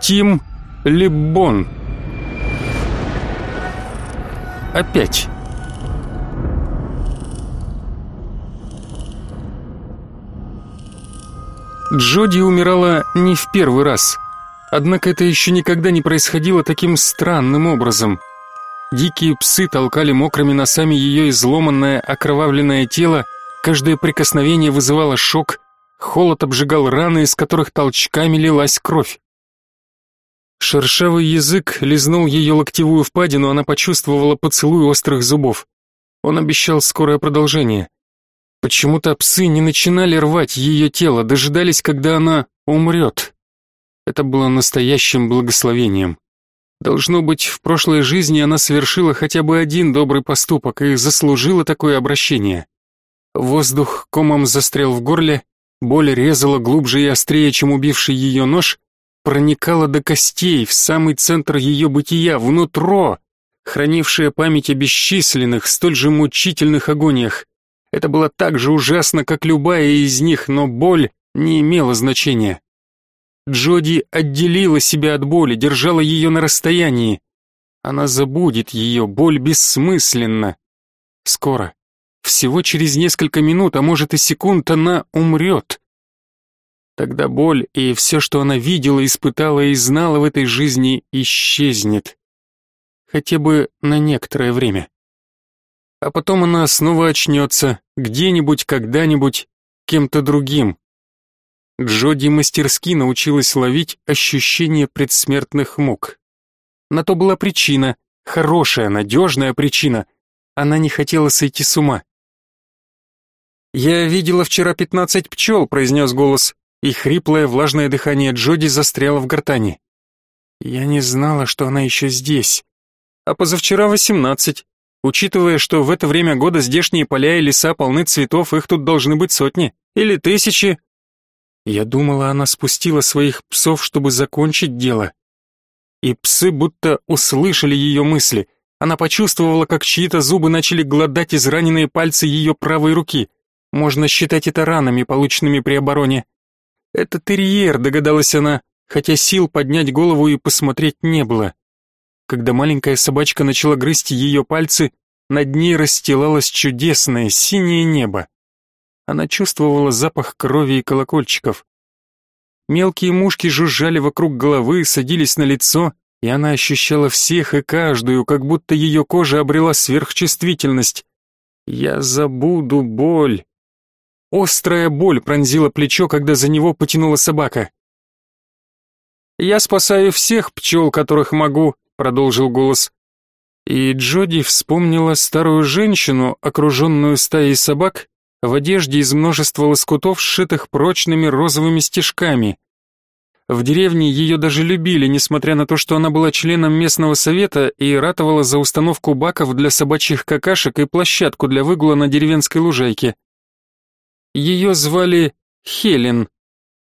Тим Либбон. Опять. Джоди умирала не в первый раз. Однако это еще никогда не происходило таким странным образом. Дикие псы толкали мокрыми носами ее изломанное, окровавленное тело, каждое прикосновение вызывало шок, холод обжигал раны, из которых толчками лилась кровь. Шершавый язык лизнул ее локтевую впадину, она почувствовала поцелуй острых зубов. Он обещал скорое продолжение. Почему-то псы не начинали рвать ее тело, дожидались, когда она умрет. Это было настоящим благословением. Должно быть, в прошлой жизни она совершила хотя бы один добрый поступок и заслужила такое обращение. Воздух комом застрял в горле, боль резала глубже и острее, чем убивший ее нож, проникала до костей, в самый центр ее бытия, внутро, хранившее память о бесчисленных, столь же мучительных агониях. Это было так же ужасно, как любая из них, но боль не имела значения. Джоди отделила себя от боли, держала ее на расстоянии. Она забудет ее, боль бессмысленна. Скоро, всего через несколько минут, а может и секунд, она умрет. Тогда боль и все, что она видела, испытала и знала в этой жизни, исчезнет. Хотя бы на некоторое время а потом она снова очнется, где-нибудь, когда-нибудь, кем-то другим. Джоди мастерски научилась ловить ощущение предсмертных мук. На то была причина, хорошая, надежная причина. Она не хотела сойти с ума. «Я видела вчера пятнадцать пчел», — произнес голос, и хриплое влажное дыхание Джоди застряло в гортани. «Я не знала, что она еще здесь. А позавчера восемнадцать. Учитывая, что в это время года здешние поля и леса полны цветов, их тут должны быть сотни или тысячи. Я думала, она спустила своих псов, чтобы закончить дело. И псы будто услышали ее мысли. Она почувствовала, как чьи-то зубы начали глодать израненные пальцы ее правой руки. Можно считать это ранами, полученными при обороне. Это терьер, догадалась она, хотя сил поднять голову и посмотреть не было. Когда маленькая собачка начала грызть ее пальцы, над ней расстилалось чудесное синее небо. Она чувствовала запах крови и колокольчиков. Мелкие мушки жужжали вокруг головы, садились на лицо, и она ощущала всех и каждую, как будто ее кожа обрела сверхчувствительность. «Я забуду боль». Острая боль пронзила плечо, когда за него потянула собака. «Я спасаю всех пчел, которых могу», продолжил голос. И Джоди вспомнила старую женщину, окруженную стаей собак, в одежде из множества лоскутов, сшитых прочными розовыми стежками. В деревне ее даже любили, несмотря на то, что она была членом местного совета и ратовала за установку баков для собачьих какашек и площадку для выгула на деревенской лужайке. Ее звали Хелен.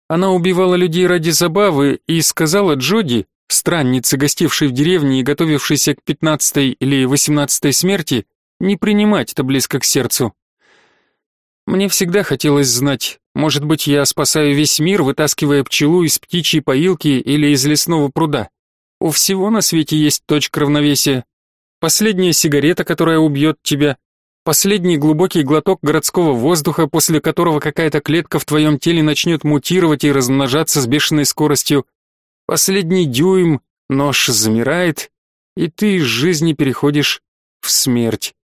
Она убивала людей ради забавы и сказала Джоди, странницы, гостившей в деревне и готовившейся к пятнадцатой или восемнадцатой смерти, не принимать это близко к сердцу. Мне всегда хотелось знать, может быть, я спасаю весь мир, вытаскивая пчелу из птичьей поилки или из лесного пруда. У всего на свете есть точка равновесия. Последняя сигарета, которая убьет тебя, последний глубокий глоток городского воздуха, после которого какая-то клетка в твоем теле начнет мутировать и размножаться с бешеной скоростью, Последний дюйм, нож замирает, и ты из жизни переходишь в смерть.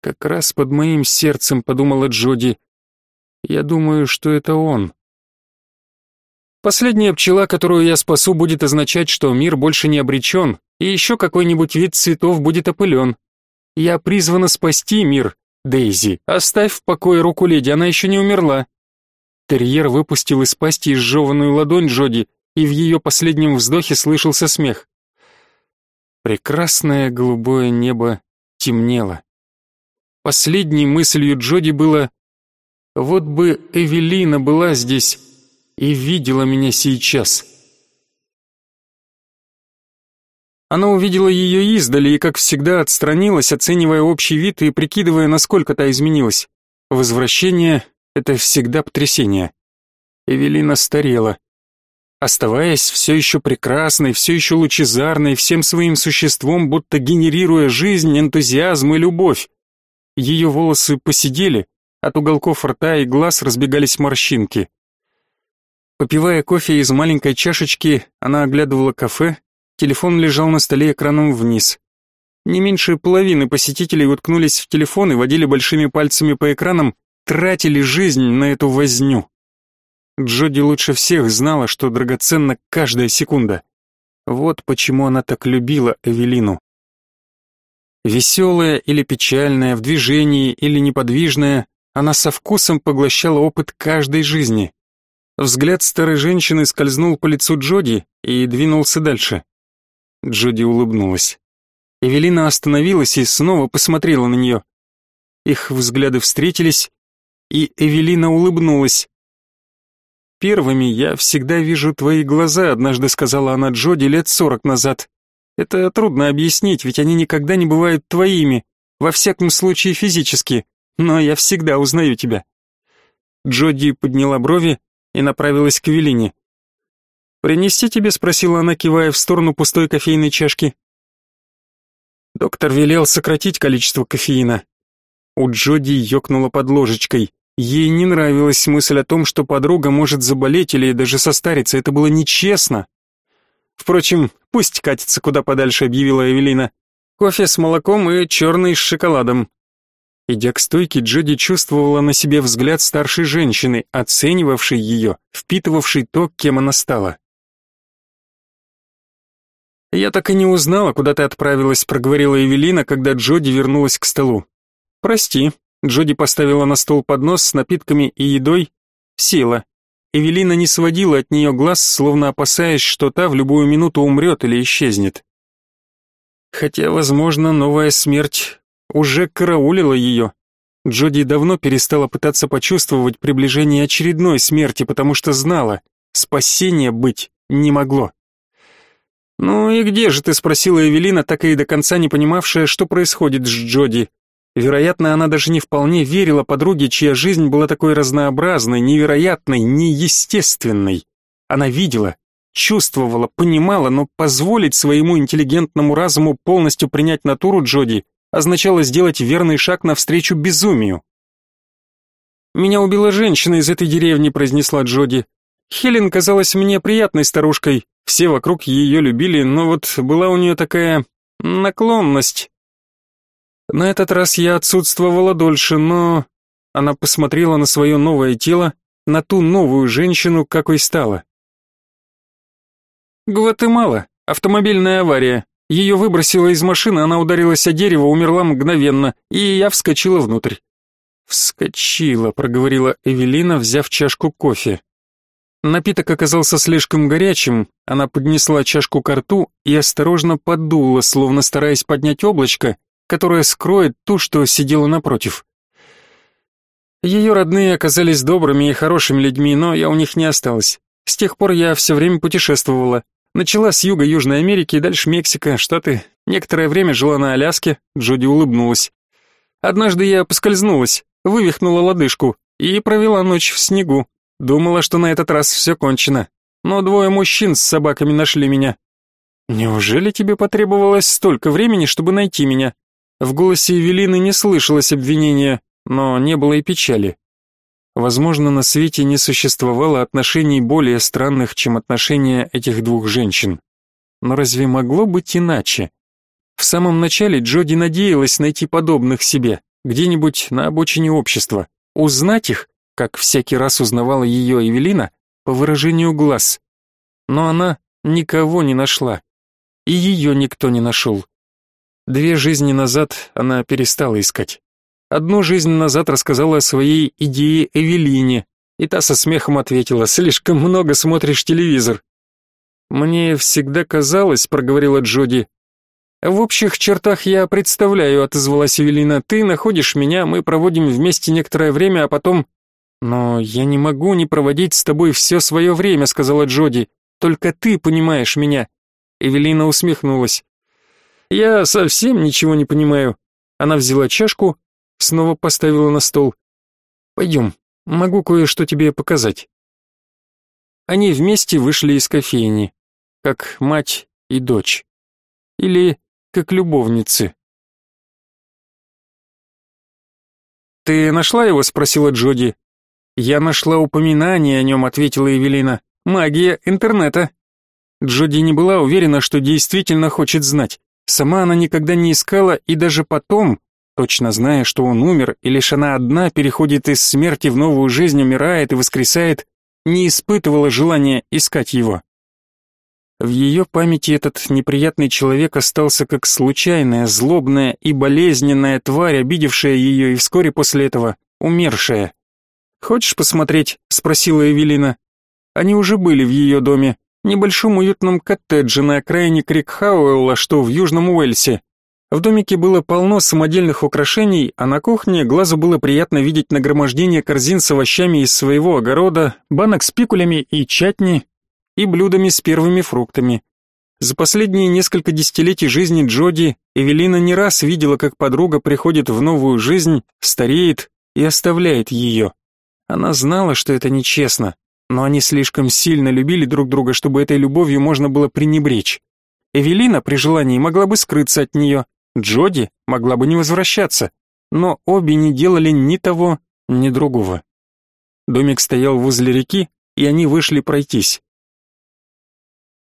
Как раз под моим сердцем, подумала Джоди. Я думаю, что это он. Последняя пчела, которую я спасу, будет означать, что мир больше не обречен, и еще какой-нибудь вид цветов будет опылен. Я призвана спасти мир, Дейзи. Оставь в покое руку леди, она еще не умерла. Терьер выпустил из пасти изжеванную ладонь Джоди, и в ее последнем вздохе слышался смех. Прекрасное голубое небо темнело. Последней мыслью Джоди было «Вот бы Эвелина была здесь и видела меня сейчас». Она увидела ее издали и, как всегда, отстранилась, оценивая общий вид и прикидывая, насколько та изменилась. Возвращение — это всегда потрясение. Эвелина старела. оставаясь все еще прекрасной, все еще лучезарной, всем своим существом, будто генерируя жизнь, энтузиазм и любовь. Ее волосы посидели, от уголков рта и глаз разбегались морщинки. Попивая кофе из маленькой чашечки, она оглядывала кафе, телефон лежал на столе экраном вниз. Не меньше половины посетителей уткнулись в телефон и водили большими пальцами по экранам, тратили жизнь на эту возню. Джоди лучше всех знала, что драгоценна каждая секунда. Вот почему она так любила Эвелину. Веселая или печальная, в движении или неподвижная, она со вкусом поглощала опыт каждой жизни. Взгляд старой женщины скользнул по лицу Джоди и двинулся дальше. Джоди улыбнулась. Эвелина остановилась и снова посмотрела на нее. Их взгляды встретились, и Эвелина улыбнулась. «Первыми я всегда вижу твои глаза», — однажды сказала она Джоди лет сорок назад. «Это трудно объяснить, ведь они никогда не бывают твоими, во всяком случае физически, но я всегда узнаю тебя». Джоди подняла брови и направилась к Эвелине. «Принести тебе?» — спросила она, кивая в сторону пустой кофейной чашки. Доктор велел сократить количество кофеина. У Джоди ёкнуло под ложечкой. Ей не нравилась мысль о том, что подруга может заболеть или даже состариться, это было нечестно. Впрочем, пусть катится куда подальше, объявила Эвелина. Кофе с молоком и черный с шоколадом. Идя к стойке, Джоди чувствовала на себе взгляд старшей женщины, оценивавшей ее, впитывавшей то, кем она стала. «Я так и не узнала, куда ты отправилась», — проговорила Эвелина, когда Джоди вернулась к столу. «Прости», Джоди поставила на стол поднос с напитками и едой. Села. Эвелина не сводила от нее глаз, словно опасаясь, что та в любую минуту умрет или исчезнет. Хотя, возможно, новая смерть уже караулила ее. Джоди давно перестала пытаться почувствовать приближение очередной смерти, потому что знала, спасения быть не могло. «Ну и где же ты?» — спросила Эвелина, так и до конца не понимавшая, что происходит с Джоди. Вероятно, она даже не вполне верила подруге, чья жизнь была такой разнообразной, невероятной, неестественной. Она видела, чувствовала, понимала, но позволить своему интеллигентному разуму полностью принять натуру Джоди означало сделать верный шаг навстречу безумию. «Меня убила женщина из этой деревни», — произнесла Джоди. «Хелен казалась мне приятной старушкой, все вокруг ее любили, но вот была у нее такая наклонность. На этот раз я отсутствовала дольше, но... Она посмотрела на свое новое тело, на ту новую женщину, какой стала. Гватемала. Автомобильная авария. Ее выбросило из машины, она ударилась о дерево, умерла мгновенно, и я вскочила внутрь. «Вскочила», — проговорила Эвелина, взяв чашку кофе. Напиток оказался слишком горячим, она поднесла чашку к рту и осторожно подула, словно стараясь поднять облачко, которая скроет ту, что сидела напротив. Ее родные оказались добрыми и хорошими людьми, но я у них не осталась. С тех пор я все время путешествовала. Начала с юга Южной Америки и дальше Мексика, Штаты. Некоторое время жила на Аляске, Джоди улыбнулась. Однажды я поскользнулась, вывихнула лодыжку и провела ночь в снегу. Думала, что на этот раз все кончено. Но двое мужчин с собаками нашли меня. Неужели тебе потребовалось столько времени, чтобы найти меня? В голосе Эвелины не слышалось обвинения, но не было и печали. Возможно, на свете не существовало отношений более странных, чем отношения этих двух женщин. Но разве могло быть иначе? В самом начале Джоди надеялась найти подобных себе, где-нибудь на обочине общества, узнать их, как всякий раз узнавала ее Эвелина, по выражению глаз. Но она никого не нашла, и ее никто не нашел. Две жизни назад она перестала искать. Одну жизнь назад рассказала о своей идее Эвелине, и та со смехом ответила, «Слишком много смотришь телевизор». «Мне всегда казалось», — проговорила Джоди. «В общих чертах я представляю», — отозвалась Эвелина, «ты находишь меня, мы проводим вместе некоторое время, а потом...» «Но я не могу не проводить с тобой все свое время», — сказала Джоди. «Только ты понимаешь меня». Эвелина усмехнулась. Я совсем ничего не понимаю. Она взяла чашку, снова поставила на стол. Пойдем, могу кое-что тебе показать. они вместе вышли из кофейни, как мать и дочь. Или как любовницы. «Ты нашла его?» — спросила Джоди. «Я нашла упоминание о нем», — ответила Эвелина. «Магия интернета». Джоди не была уверена, что действительно хочет знать. Сама она никогда не искала и даже потом, точно зная, что он умер, и лишь она одна переходит из смерти в новую жизнь, умирает и воскресает, не испытывала желания искать его. В ее памяти этот неприятный человек остался как случайная, злобная и болезненная тварь, обидевшая ее и вскоре после этого умершая. «Хочешь посмотреть?» — спросила Эвелина. Они уже были в ее доме, небольшом уютном коттедже на окраине Крикхауэлла, что в Южном Уэльсе. В домике было полно самодельных украшений, а на кухне глазу было приятно видеть нагромождение корзин с овощами из своего огорода, банок с пикулями и чатни, и блюдами с первыми фруктами. За последние несколько десятилетий жизни Джоди Эвелина не раз видела, как подруга приходит в новую жизнь, стареет и оставляет ее. Она знала, что это нечестно, но они слишком сильно любили друг друга, чтобы этой любовью можно было пренебречь. Эвелина при желании могла бы скрыться от нее, Джоди могла бы не возвращаться, но обе не делали ни того, ни другого. Домик стоял возле реки, и они вышли пройтись.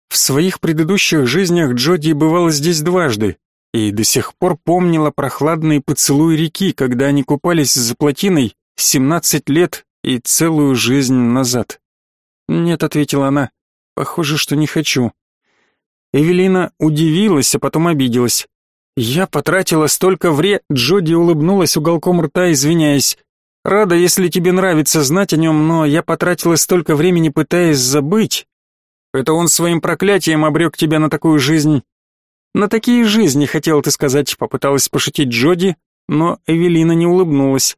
В своих предыдущих жизнях Джоди бывала здесь дважды, и до сих пор помнила прохладные поцелуи реки, когда они купались за плотиной 17 лет и целую жизнь назад. «Нет», — ответила она, — «похоже, что не хочу». Эвелина удивилась, а потом обиделась. «Я потратила столько вре...» Джоди улыбнулась уголком рта, извиняясь. «Рада, если тебе нравится знать о нем, но я потратила столько времени, пытаясь забыть. Это он своим проклятием обрек тебя на такую жизнь». «На такие жизни, хотел ты сказать», — попыталась пошутить Джоди, но Эвелина не улыбнулась.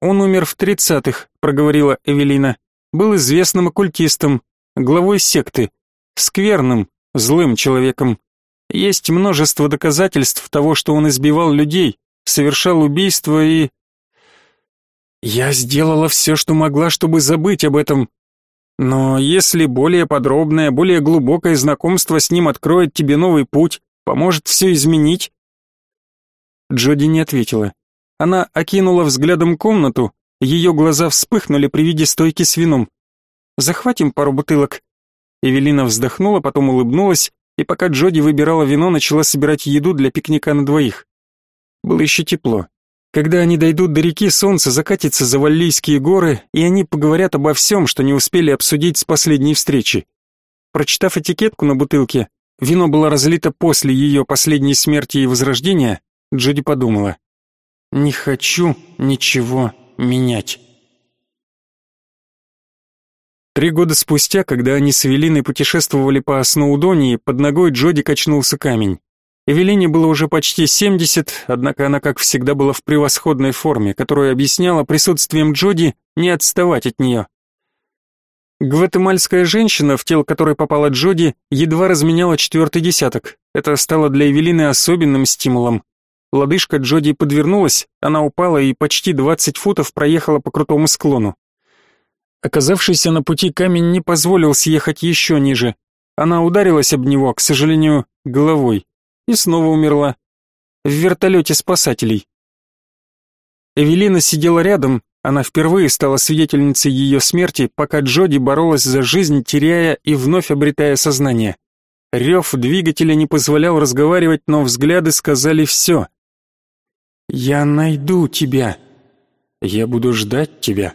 «Он умер в тридцатых», — проговорила Эвелина. «Был известным оккультистом, главой секты, скверным, злым человеком. Есть множество доказательств того, что он избивал людей, совершал убийства и... Я сделала все, что могла, чтобы забыть об этом. Но если более подробное, более глубокое знакомство с ним откроет тебе новый путь, поможет все изменить? Джоди не ответила. Она окинула взглядом комнату, ее глаза вспыхнули при виде стойки с вином. «Захватим пару бутылок». Эвелина вздохнула, потом улыбнулась, и пока Джоди выбирала вино, начала собирать еду для пикника на двоих. Было еще тепло. Когда они дойдут до реки, солнце закатится за Валлийские горы, и они поговорят обо всем, что не успели обсудить с последней встречи. Прочитав этикетку на бутылке, вино было разлито после ее последней смерти и возрождения, Джоди подумала. Не хочу ничего менять. Три года спустя, когда они с Эвелиной путешествовали по Сноудонии, под ногой Джоди качнулся камень. Эвелине было уже почти 70, однако она, как всегда, была в превосходной форме, которую объясняла присутствием Джоди не отставать от нее. Гватемальская женщина, в тело которой попала Джоди, едва разменяла четвертый десяток. Это стало для Эвелины особенным стимулом. Лодыжка Джоди подвернулась, она упала и почти 20 футов проехала по крутому склону. Оказавшийся на пути камень не позволил съехать еще ниже. Она ударилась об него, к сожалению, головой, и снова умерла. В вертолете спасателей. Эвелина сидела рядом, она впервые стала свидетельницей ее смерти, пока Джоди боролась за жизнь, теряя и вновь обретая сознание. Рев двигателя не позволял разговаривать, но взгляды сказали все. «Я найду тебя. Я буду ждать тебя».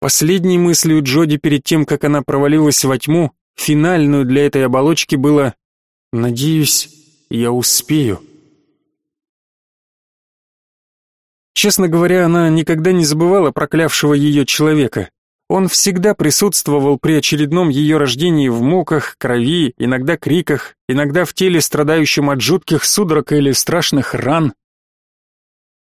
Последней мыслью Джоди перед тем, как она провалилась во тьму, финальную для этой оболочки было «Надеюсь, я успею». Честно говоря, она никогда не забывала проклявшего ее человека. Он всегда присутствовал при очередном ее рождении в муках, крови, иногда криках, иногда в теле, страдающем от жутких судорог или страшных ран.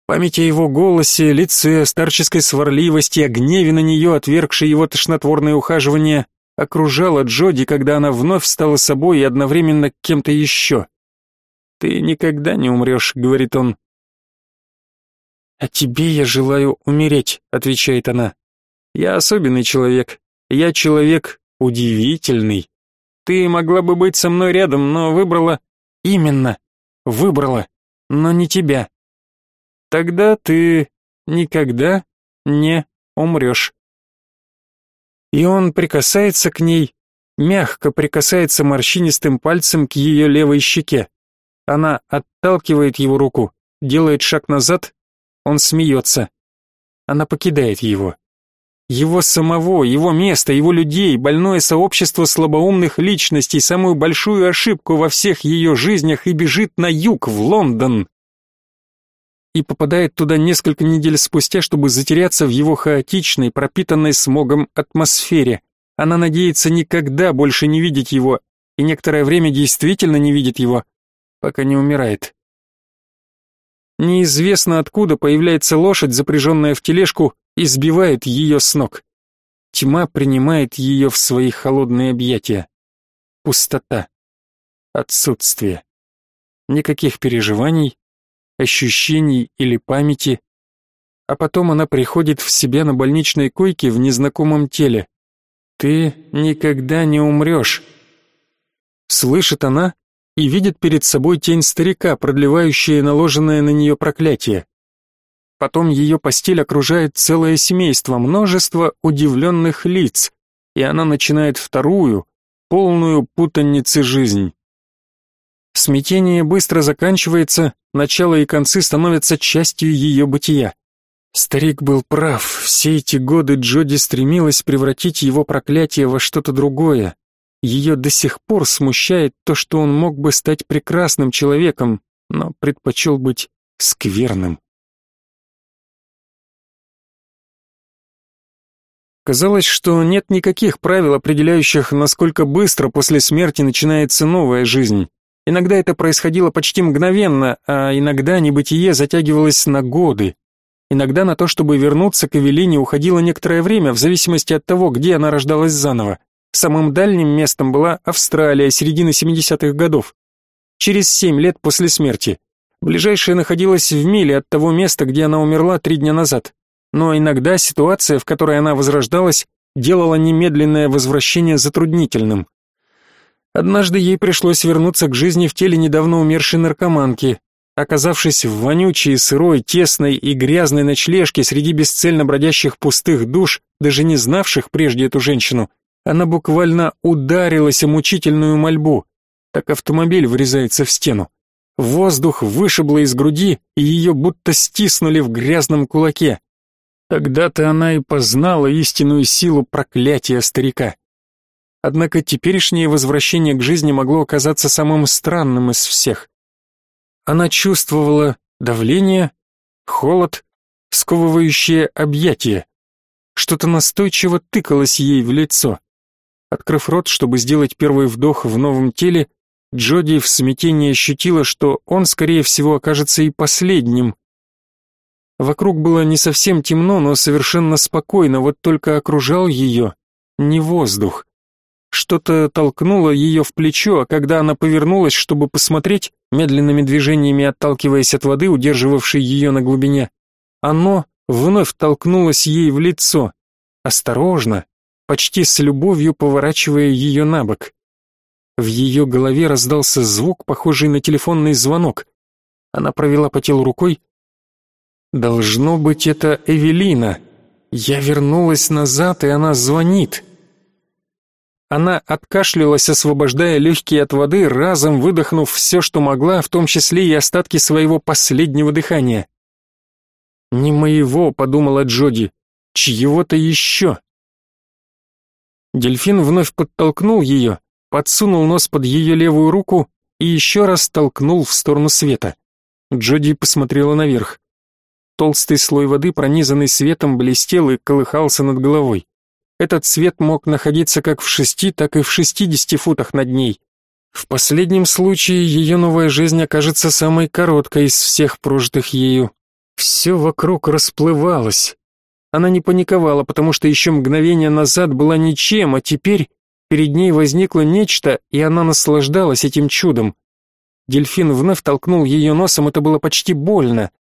Память о его голосе, лице, старческой сварливости, о гневе на нее, отвергшей его тошнотворное ухаживание, окружала Джоди, когда она вновь стала собой и одновременно кем-то еще. «Ты никогда не умрешь», — говорит он. «А тебе я желаю умереть», — отвечает она. Я особенный человек. Я человек удивительный. Ты могла бы быть со мной рядом, но выбрала... Именно, выбрала, но не тебя. Тогда ты никогда не умрешь. И он прикасается к ней, мягко прикасается морщинистым пальцем к ее левой щеке. Она отталкивает его руку, делает шаг назад, он смеется. Она покидает его. Его самого, его место, его людей, больное сообщество слабоумных личностей, самую большую ошибку во всех ее жизнях и бежит на юг, в Лондон. И попадает туда несколько недель спустя, чтобы затеряться в его хаотичной, пропитанной смогом атмосфере. Она надеется никогда больше не видеть его, и некоторое время действительно не видит его, пока не умирает. Неизвестно откуда появляется лошадь, запряженная в тележку, и сбивает ее с ног. Тьма принимает ее в свои холодные объятия. Пустота. Отсутствие. Никаких переживаний, ощущений или памяти. А потом она приходит в себя на больничной койке в незнакомом теле. «Ты никогда не умрешь». Слышит она и видит перед собой тень старика, продлевающая наложенное на нее проклятие. Потом ее постель окружает целое семейство, множество удивленных лиц, и она начинает вторую, полную путаницы жизнь. Смятение быстро заканчивается, начало и концы становятся частью ее бытия. Старик был прав, все эти годы Джоди стремилась превратить его проклятие во что-то другое, ее до сих пор смущает то, что он мог бы стать прекрасным человеком, но предпочел быть скверным. Казалось, что нет никаких правил, определяющих, насколько быстро после смерти начинается новая жизнь. Иногда это происходило почти мгновенно, а иногда небытие затягивалось на годы. Иногда на то, чтобы вернуться к Эвелине, уходило некоторое время, в зависимости от того, где она рождалась заново. Самым дальним местом была Австралия середины 70-х годов. Через семь лет после смерти. Ближайшая находилась в миле от того места, где она умерла три дня назад. Но иногда ситуация, в которой она возрождалась, делала немедленное возвращение затруднительным. Однажды ей пришлось вернуться к жизни в теле недавно умершей наркоманки. Оказавшись в вонючей, сырой, тесной и грязной ночлежке среди бесцельно бродящих пустых душ, даже не знавших прежде эту женщину, она буквально ударилась о мучительную мольбу. Так автомобиль врезается в стену. Воздух вышибло из груди, и ее будто стиснули в грязном кулаке. Тогда-то она и познала истинную силу проклятия старика. Однако теперешнее возвращение к жизни могло оказаться самым странным из всех. Она чувствовала давление, холод, сковывающее объятие. Что-то настойчиво тыкалось ей в лицо. Открыв рот, чтобы сделать первый вдох в новом теле, Джоди в смятении ощутила, что он, скорее всего, окажется и последним. Вокруг было не совсем темно, но совершенно спокойно, вот только окружал ее не воздух. Что-то толкнуло ее в плечо, а когда она повернулась, чтобы посмотреть, медленными движениями отталкиваясь от воды, удерживавшей ее на глубине, оно вновь толкнулось ей в лицо. Осторожно, почти с любовью поворачивая ее на бок. В ее голове раздался звук, похожий на телефонный звонок. Она провела по телу рукой. «Должно быть, это Эвелина. Я вернулась назад, и она звонит». Она откашлялась, освобождая легкие от воды, разом выдохнув все, что могла, в том числе и остатки своего последнего дыхания. «Не моего», — подумала Джоди, — «чьего-то еще». Дельфин вновь подтолкнул ее, подсунул нос под ее левую руку и еще раз толкнул в сторону света. Джоди посмотрела наверх. Толстый слой воды, пронизанный светом, блестел и колыхался над головой. Этот свет мог находиться как в шести, так и в шестидесяти футах над ней. В последнем случае ее новая жизнь окажется самой короткой из всех прожитых ею. Все вокруг расплывалось, она не паниковала, потому что еще мгновение назад была ничем, а теперь перед ней возникло нечто, и она наслаждалась этим чудом. Дельфин вновь толкнул ее носом, это было почти больно.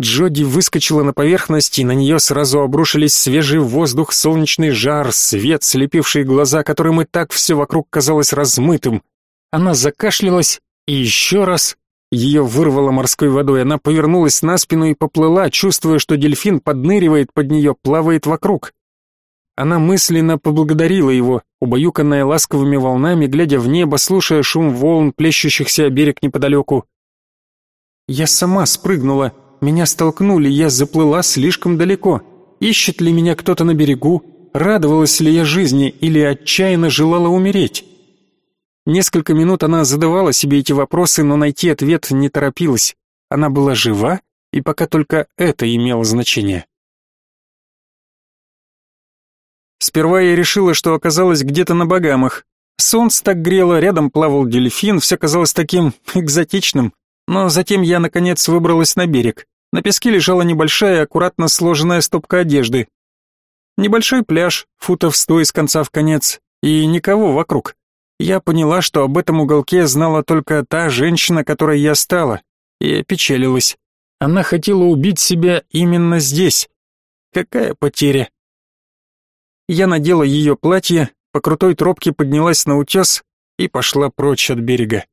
Джоди выскочила на поверхность, и на нее сразу обрушились свежий воздух, солнечный жар, свет, слепивший глаза, которым и так все вокруг казалось размытым. Она закашлялась, и еще раз ее вырвало морской водой. Она повернулась на спину и поплыла, чувствуя, что дельфин подныривает под нее, плавает вокруг. Она мысленно поблагодарила его, убаюканная ласковыми волнами, глядя в небо, слушая шум волн, плещущихся о берег неподалеку. «Я сама спрыгнула», меня столкнули, я заплыла слишком далеко. Ищет ли меня кто-то на берегу? Радовалась ли я жизни или отчаянно желала умереть? Несколько минут она задавала себе эти вопросы, но найти ответ не торопилась. Она была жива, и пока только это имело значение. Сперва я решила, что оказалась где-то на Багамах. Солнце так грело, рядом плавал дельфин, все казалось таким экзотичным. Но затем я, наконец, выбралась на берег. На песке лежала небольшая, аккуратно сложенная стопка одежды. Небольшой пляж, футов сто из конца в конец, и никого вокруг. Я поняла, что об этом уголке знала только та женщина, которой я стала, и опечалилась. Она хотела убить себя именно здесь. Какая потеря. Я надела ее платье, по крутой тропке поднялась на утес и пошла прочь от берега.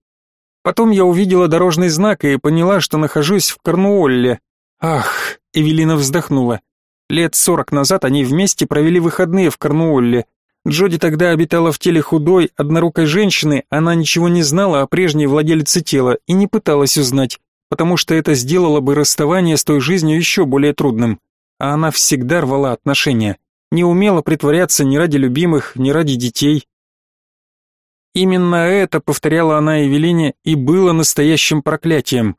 Потом я увидела дорожный знак и поняла, что нахожусь в Корнуолле, Ах, Эвелина вздохнула. Лет сорок назад они вместе провели выходные в Корнуолле. Джоди тогда обитала в теле худой, однорукой женщины, она ничего не знала о прежней владелице тела и не пыталась узнать, потому что это сделало бы расставание с той жизнью еще более трудным. А она всегда рвала отношения, не умела притворяться ни ради любимых, ни ради детей. Именно это, повторяла она Эвелине, и было настоящим проклятием.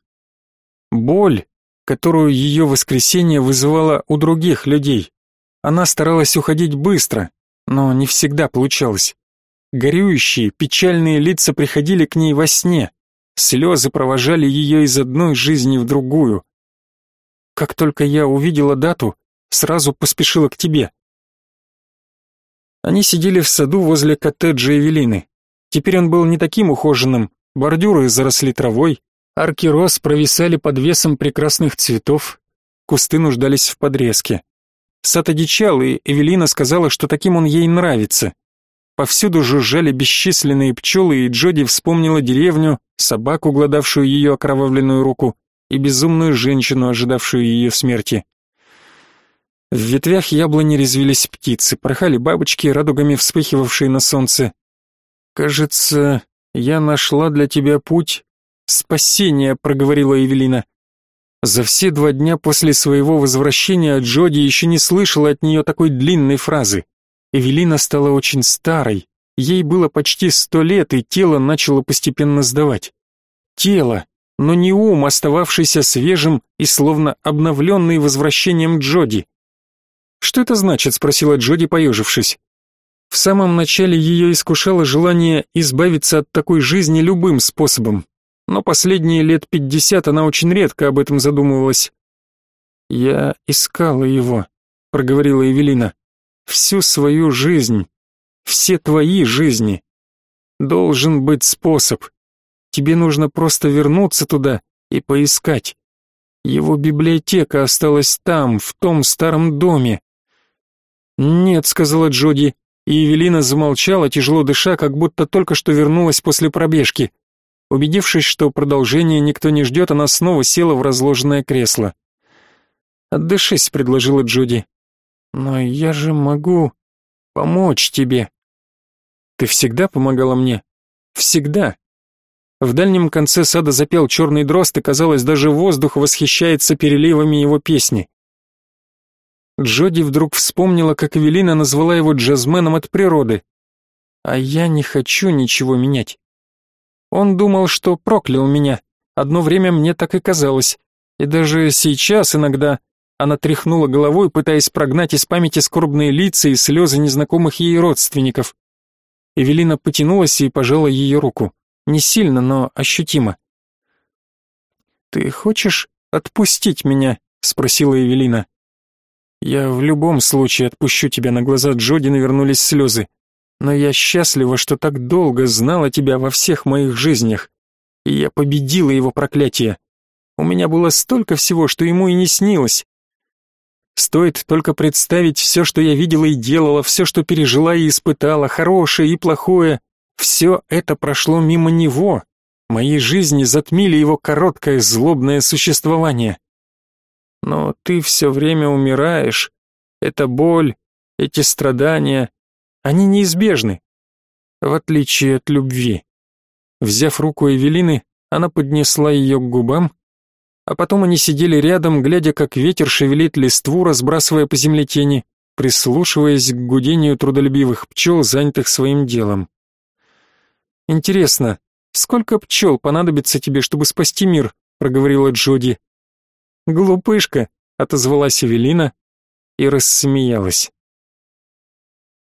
Боль, которую ее воскресение вызывало у других людей. Она старалась уходить быстро, но не всегда получалось. Горюющие, печальные лица приходили к ней во сне. Слезы провожали ее из одной жизни в другую. Как только я увидела дату, сразу поспешила к тебе. Они сидели в саду возле коттеджа Эвелины. Теперь он был не таким ухоженным, бордюры заросли травой, Арки роз провисали под весом прекрасных цветов, кусты нуждались в подрезке. Сад одичал, и Эвелина сказала, что таким он ей нравится. Повсюду жужжали бесчисленные пчелы, и Джоди вспомнила деревню, собаку, гладавшую ее окровавленную руку, и безумную женщину, ожидавшую ее смерти. В ветвях яблони резвились птицы, порхали бабочки, радугами вспыхивавшие на солнце. «Кажется, я нашла для тебя путь «Спасение», — проговорила Эвелина. За все два дня после своего возвращения Джоди еще не слышала от нее такой длинной фразы. Эвелина стала очень старой, ей было почти сто лет, и тело начало постепенно сдавать. Тело, но не ум, остававшийся свежим и словно обновленный возвращением Джоди. «Что это значит?» — спросила Джоди, поежившись. В самом начале ее искушало желание избавиться от такой жизни любым способом, но последние лет пятьдесят она очень редко об этом задумывалась. «Я искала его», — проговорила Эвелина, — «всю свою жизнь, все твои жизни. Должен быть способ. Тебе нужно просто вернуться туда и поискать. Его библиотека осталась там, в том старом доме». «Нет», — сказала Джоди, и Эвелина замолчала, тяжело дыша, как будто только что вернулась после пробежки. Убедившись, что продолжения никто не ждет, она снова села в разложенное кресло. «Отдышись», — предложила Джуди. «Но я же могу помочь тебе». «Ты всегда помогала мне?» «Всегда». В дальнем конце сада запел черный дрозд, и, казалось, даже воздух восхищается переливами его песни. Джоди вдруг вспомнила, как Эвелина назвала его джазменом от природы. «А я не хочу ничего менять. Он думал, что проклял меня. Одно время мне так и казалось. И даже сейчас иногда она тряхнула головой, пытаясь прогнать из памяти скорбные лица и слезы незнакомых ей родственников. Эвелина потянулась и пожала ее руку. Не сильно, но ощутимо. «Ты хочешь отпустить меня?» — спросила Эвелина. «Я в любом случае отпущу тебя». На глаза Джоди навернулись слезы но я счастлива, что так долго знала тебя во всех моих жизнях, и я победила его проклятие. У меня было столько всего, что ему и не снилось. Стоит только представить все, что я видела и делала, все, что пережила и испытала, хорошее и плохое, все это прошло мимо него. Моей жизни затмили его короткое злобное существование. Но ты все время умираешь. Эта боль, эти страдания, они неизбежны. В отличие от любви. Взяв руку Эвелины, она поднесла ее к губам, а потом они сидели рядом, глядя, как ветер шевелит листву, разбрасывая по земле тени, прислушиваясь к гудению трудолюбивых пчел, занятых своим делом. «Интересно, сколько пчел понадобится тебе, чтобы спасти мир?» — проговорила Джоди. «Глупышка», — отозвалась Эвелина и рассмеялась.